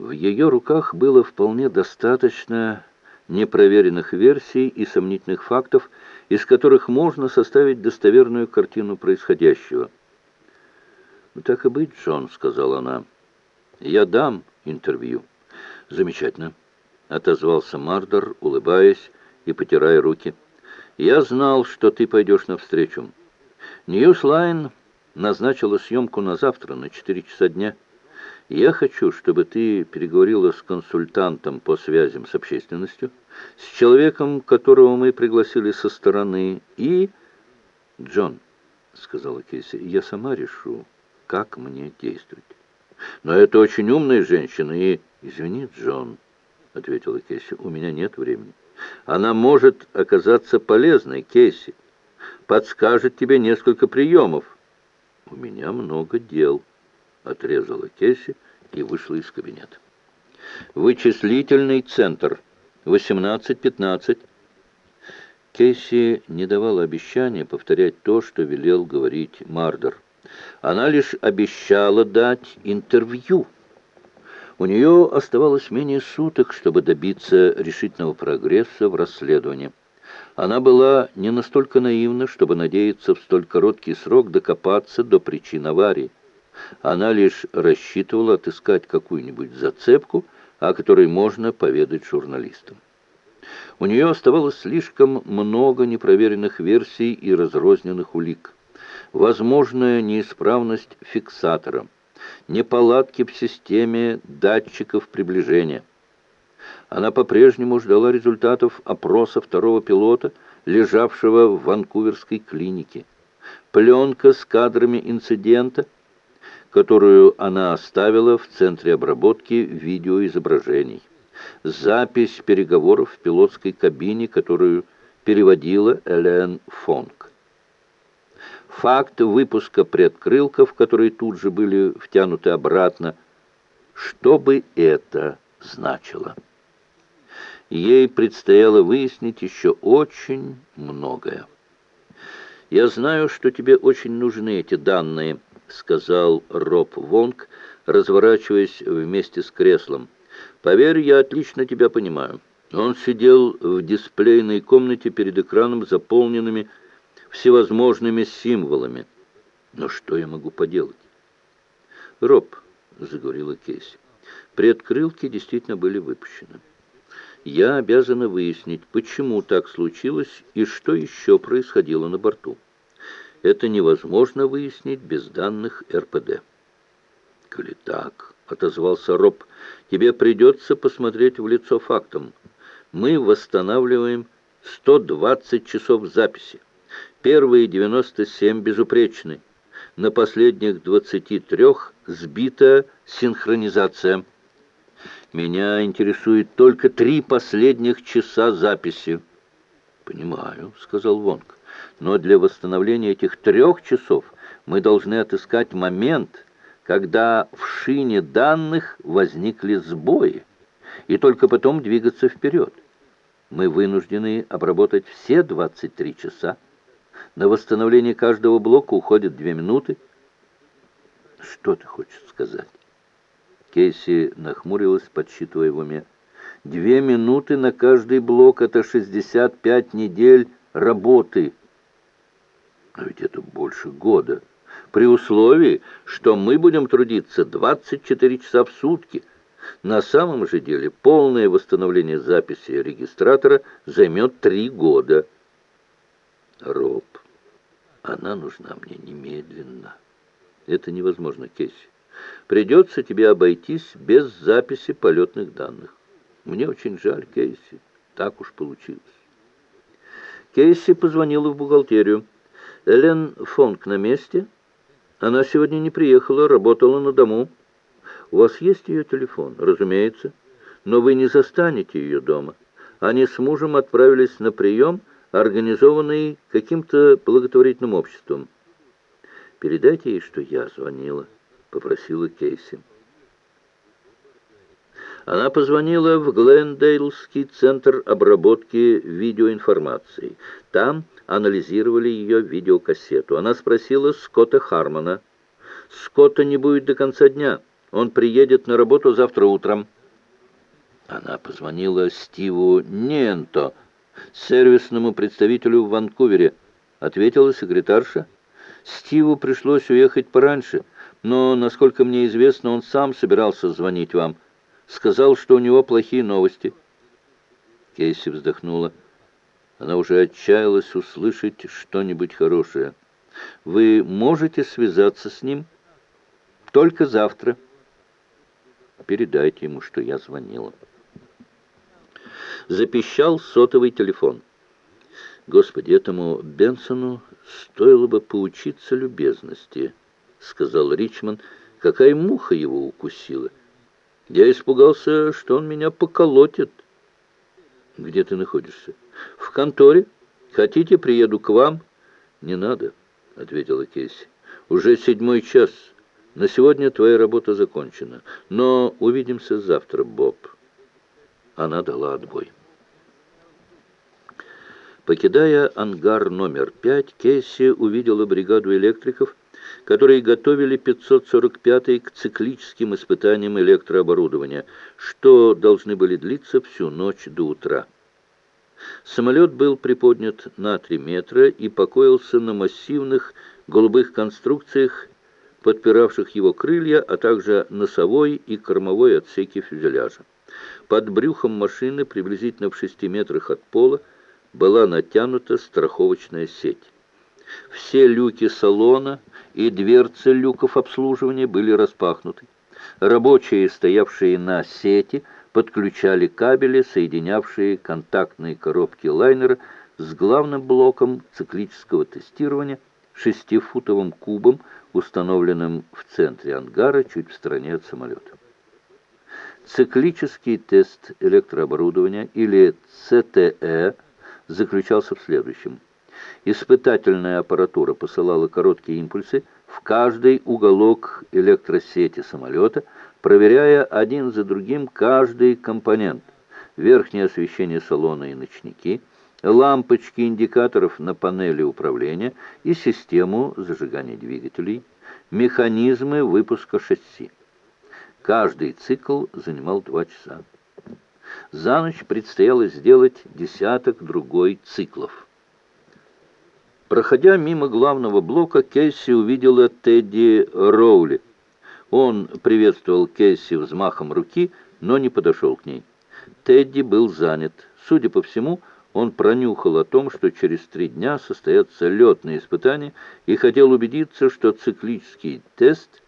В ее руках было вполне достаточно непроверенных версий и сомнительных фактов, из которых можно составить достоверную картину происходящего. «Ну, «Так и быть, Джон», — сказала она. «Я дам интервью». «Замечательно», — отозвался Мардер, улыбаясь и потирая руки. «Я знал, что ты пойдешь навстречу. Ньюслайн назначила съемку на завтра, на четыре часа дня». Я хочу, чтобы ты переговорила с консультантом по связям с общественностью, с человеком, которого мы пригласили со стороны, и... Джон, — сказала Кейси, — я сама решу, как мне действовать. Но это очень умная женщина, и... Извини, Джон, — ответила Кейси, — у меня нет времени. Она может оказаться полезной, Кейси. Подскажет тебе несколько приемов. У меня много дел. — отрезала Кесси и вышла из кабинета. «Вычислительный центр. 18.15». Кейси не давала обещания повторять то, что велел говорить Мардер. Она лишь обещала дать интервью. У нее оставалось менее суток, чтобы добиться решительного прогресса в расследовании. Она была не настолько наивна, чтобы надеяться в столь короткий срок докопаться до причин аварии. Она лишь рассчитывала отыскать какую-нибудь зацепку, о которой можно поведать журналистам. У нее оставалось слишком много непроверенных версий и разрозненных улик. Возможная неисправность фиксатора, неполадки в системе датчиков приближения. Она по-прежнему ждала результатов опроса второго пилота, лежавшего в ванкуверской клинике. Пленка с кадрами инцидента – которую она оставила в центре обработки видеоизображений. Запись переговоров в пилотской кабине, которую переводила Элен Фонг. Факт выпуска предкрылков, которые тут же были втянуты обратно. Что бы это значило? Ей предстояло выяснить еще очень многое. «Я знаю, что тебе очень нужны эти данные», — сказал Роб Вонг, разворачиваясь вместе с креслом. «Поверь, я отлично тебя понимаю». Он сидел в дисплейной комнате перед экраном, заполненными всевозможными символами. «Но что я могу поделать?» «Роб», — заговорила Кейси, — «предкрылки действительно были выпущены. Я обязана выяснить, почему так случилось и что еще происходило на борту» это невозможно выяснить без данных РПД. «Коли так», — отозвался Роб, — «тебе придется посмотреть в лицо фактам. Мы восстанавливаем 120 часов записи. Первые 97 безупречны. На последних 23 сбита синхронизация. Меня интересует только три последних часа записи». «Понимаю», — сказал Вонг. Но для восстановления этих трех часов мы должны отыскать момент, когда в шине данных возникли сбои, и только потом двигаться вперед. Мы вынуждены обработать все 23 часа. На восстановление каждого блока уходит две минуты. Что ты хочешь сказать? Кейси нахмурилась, подсчитывая в уме. Две минуты на каждый блок — это 65 недель работы. Но ведь это больше года. При условии, что мы будем трудиться 24 часа в сутки. На самом же деле полное восстановление записи регистратора займет три года. Роб, она нужна мне немедленно. Это невозможно, Кейси. Придется тебе обойтись без записи полетных данных. Мне очень жаль, Кейси. Так уж получилось. Кейси позвонила в бухгалтерию. Элен Фонк на месте? Она сегодня не приехала, работала на дому. У вас есть ее телефон? Разумеется. Но вы не застанете ее дома. Они с мужем отправились на прием, организованный каким-то благотворительным обществом. «Передайте ей, что я звонила», — попросила Кейси. Она позвонила в Глендейлский центр обработки видеоинформации. Там анализировали ее видеокассету. Она спросила Скотта Хармона. «Скотта не будет до конца дня. Он приедет на работу завтра утром». Она позвонила Стиву Ненто, сервисному представителю в Ванкувере. Ответила секретарша. Стиву пришлось уехать пораньше, но, насколько мне известно, он сам собирался звонить вам. Сказал, что у него плохие новости. Кейси вздохнула. Она уже отчаялась услышать что-нибудь хорошее. «Вы можете связаться с ним?» «Только завтра». «Передайте ему, что я звонила» запищал сотовый телефон. «Господи, этому Бенсону стоило бы поучиться любезности», — сказал Ричман. «Какая муха его укусила! Я испугался, что он меня поколотит». «Где ты находишься?» «В конторе. Хотите, приеду к вам?» «Не надо», — ответила Кейси. «Уже седьмой час. На сегодня твоя работа закончена. Но увидимся завтра, Боб». Она дала отбой. Покидая ангар номер 5, Кесси увидела бригаду электриков, которые готовили 545-й к циклическим испытаниям электрооборудования, что должны были длиться всю ночь до утра. Самолет был приподнят на 3 метра и покоился на массивных голубых конструкциях, подпиравших его крылья, а также носовой и кормовой отсеки фюзеляжа. Под брюхом машины, приблизительно в 6 метрах от пола, была натянута страховочная сеть. Все люки салона и дверцы люков обслуживания были распахнуты. Рабочие, стоявшие на сети, подключали кабели, соединявшие контактные коробки лайнера с главным блоком циклического тестирования, шестифутовым кубом, установленным в центре ангара, чуть в стороне от самолета. Циклический тест электрооборудования, или ЦТЭ, заключался в следующем. Испытательная аппаратура посылала короткие импульсы в каждый уголок электросети самолета, проверяя один за другим каждый компонент. Верхнее освещение салона и ночники, лампочки индикаторов на панели управления и систему зажигания двигателей, механизмы выпуска шасси. Каждый цикл занимал два часа. За ночь предстояло сделать десяток другой циклов. Проходя мимо главного блока, Кейси увидела Тедди Роули. Он приветствовал Кейси взмахом руки, но не подошел к ней. Тедди был занят. Судя по всему, он пронюхал о том, что через три дня состоятся летные испытания, и хотел убедиться, что циклический тест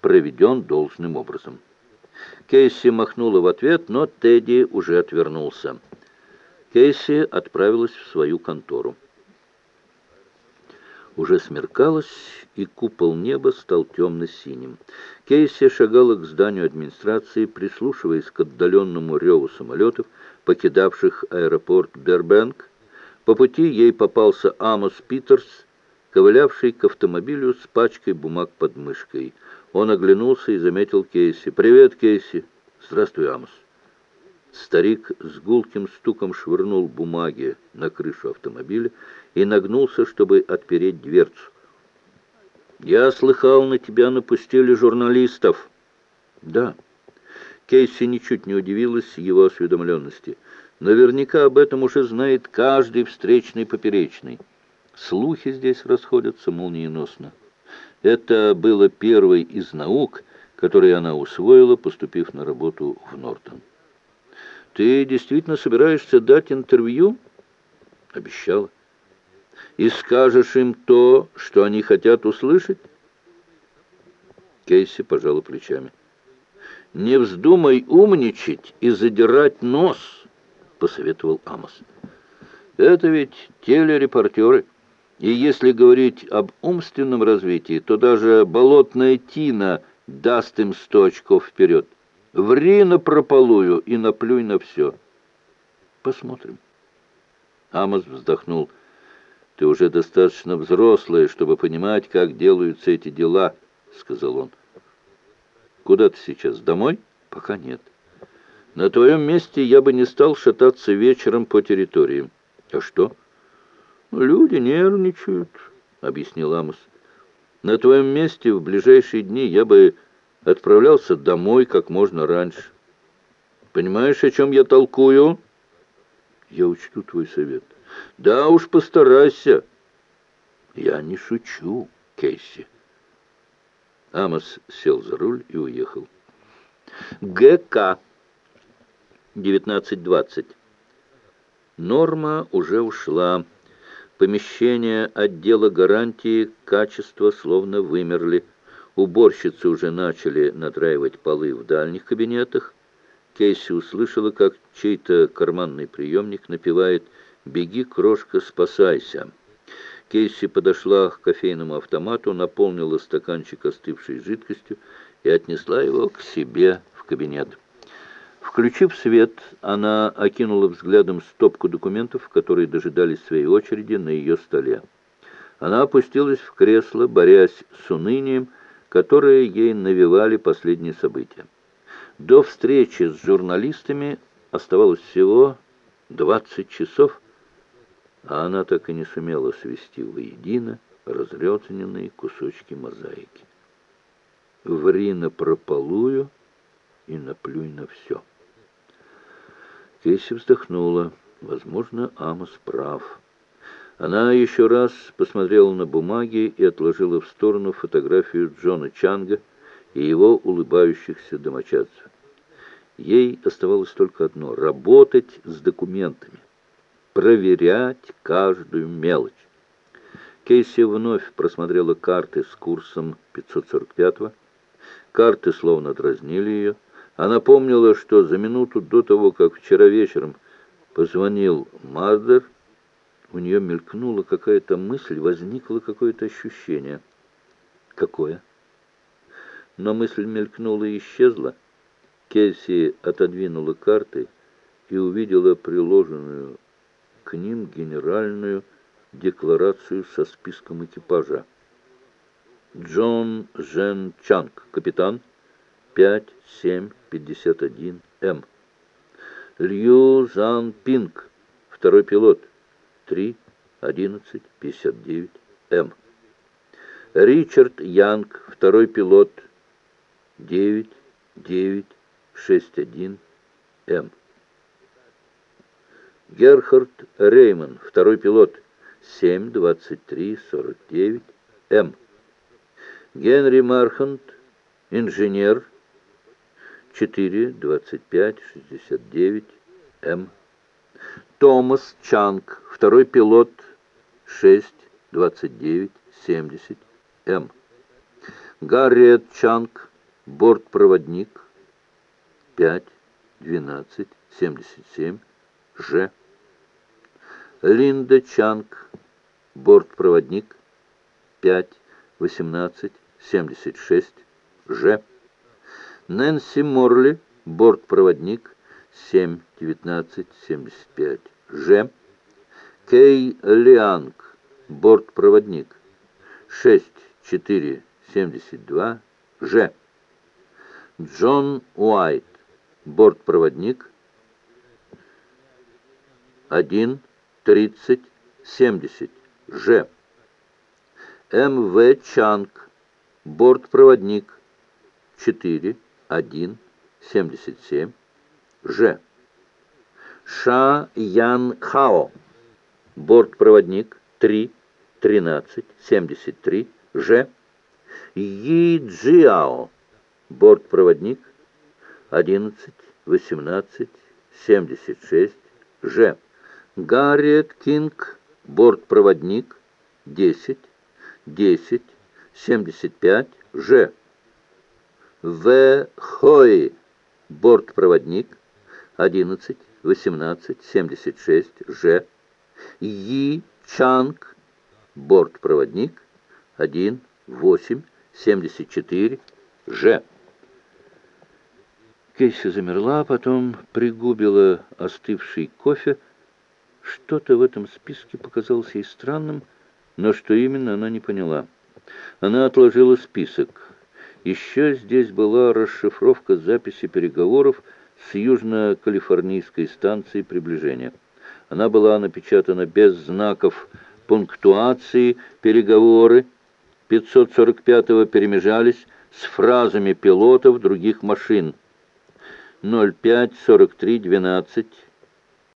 проведен должным образом. Кейси махнула в ответ, но Тедди уже отвернулся. Кейси отправилась в свою контору. Уже смеркалось, и купол неба стал темно-синим. Кейси шагала к зданию администрации, прислушиваясь к отдаленному реву самолетов, покидавших аэропорт Бербенк. По пути ей попался Амос Питерс, ковылявший к автомобилю с пачкой бумаг под мышкой. Он оглянулся и заметил Кейси. «Привет, Кейси!» «Здравствуй, Амос!» Старик с гулким стуком швырнул бумаги на крышу автомобиля и нагнулся, чтобы отпереть дверцу. «Я слыхал, на тебя напустили журналистов». «Да». Кейси ничуть не удивилась его осведомленности. Наверняка об этом уже знает каждый встречный поперечный. Слухи здесь расходятся молниеносно. Это было первой из наук, которые она усвоила, поступив на работу в Нортон. «Ты действительно собираешься дать интервью?» «Обещала». «И скажешь им то, что они хотят услышать?» Кейси пожала плечами. «Не вздумай умничать и задирать нос», — посоветовал Амос. «Это ведь телерепортеры». И если говорить об умственном развитии, то даже болотная тина даст им сто очков вперед. Ври на прополую и наплюй на все. Посмотрим. Амос вздохнул. «Ты уже достаточно взрослая, чтобы понимать, как делаются эти дела», — сказал он. «Куда ты сейчас? Домой?» «Пока нет. На твоем месте я бы не стал шататься вечером по территории. А что?» «Люди нервничают», — объяснил Амос. «На твоем месте в ближайшие дни я бы отправлялся домой как можно раньше. Понимаешь, о чем я толкую? Я учту твой совет. Да уж постарайся. Я не шучу, Кейси. Амос сел за руль и уехал. ГК. 19.20. Норма уже ушла. Помещения отдела гарантии качества словно вымерли. Уборщицы уже начали надраивать полы в дальних кабинетах. Кейси услышала, как чей-то карманный приемник напевает «Беги, крошка, спасайся». Кейси подошла к кофейному автомату, наполнила стаканчик остывшей жидкостью и отнесла его к себе в кабинет. Включив свет, она окинула взглядом стопку документов, которые дожидались своей очереди на ее столе. Она опустилась в кресло, борясь с унынием, которое ей навевали последние события. До встречи с журналистами оставалось всего 20 часов, а она так и не сумела свести воедино разрезанные кусочки мозаики. Ври на прополую и наплюй на все. Кейси вздохнула. Возможно, Амос прав. Она еще раз посмотрела на бумаги и отложила в сторону фотографию Джона Чанга и его улыбающихся домочадцев. Ей оставалось только одно — работать с документами проверять каждую мелочь. Кейси вновь просмотрела карты с курсом 545-го. Карты словно дразнили ее. Она помнила, что за минуту до того, как вчера вечером позвонил Мардер, у нее мелькнула какая-то мысль, возникло какое-то ощущение. Какое? Но мысль мелькнула и исчезла. Кейси отодвинула карты и увидела приложенную к ним генеральную декларацию со списком экипажа. Джон Жен Чанг, капитан, 5751М. Лью Зан Пинг, второй пилот, 31159М. Ричард Янг, второй пилот, 9961М. Герхард Рейман, второй пилот, 7-23-49М. Генри Мархант, инженер, 4-25-69М. Томас Чанг, второй пилот, 6-29-70М. Гарриет Чанг, бортпроводник, 5-12-77Ж. Линда Чанг, бортпроводник, 5, 18, 76, Ж. Нэнси Морли, бортпроводник, 7, 19, 75, Ж. Кей Лианг, бортпроводник, 6, 4, 72, Ж. Джон Уайт, бортпроводник, 1, 30 70 Ж. М.В. Чанг, бортпроводник 4 1 77 Ж. Ша Ян Хао, бортпроводник 3 13 73 Ж. Yi Джиао, бортпроводник 11 18 76 Ж. Гарриет Кинг, бортпроводник, 10, 10, 75, Ж. В. Хой, бортпроводник, 11, 18, 76, Ж. Yi Чанг, бортпроводник, 1, 8, 74, Ж. Кейси замерла, а потом пригубила остывший кофе, что-то в этом списке показалось ей странным, но что именно, она не поняла. Она отложила список. Еще здесь была расшифровка записи переговоров с южно-калифорнийской станцией приближения. Она была напечатана без знаков пунктуации, переговоры 545-го перемежались с фразами пилотов других машин. 05-43-12